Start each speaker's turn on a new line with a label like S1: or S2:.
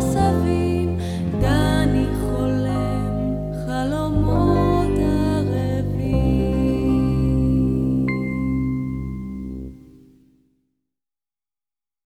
S1: philosophy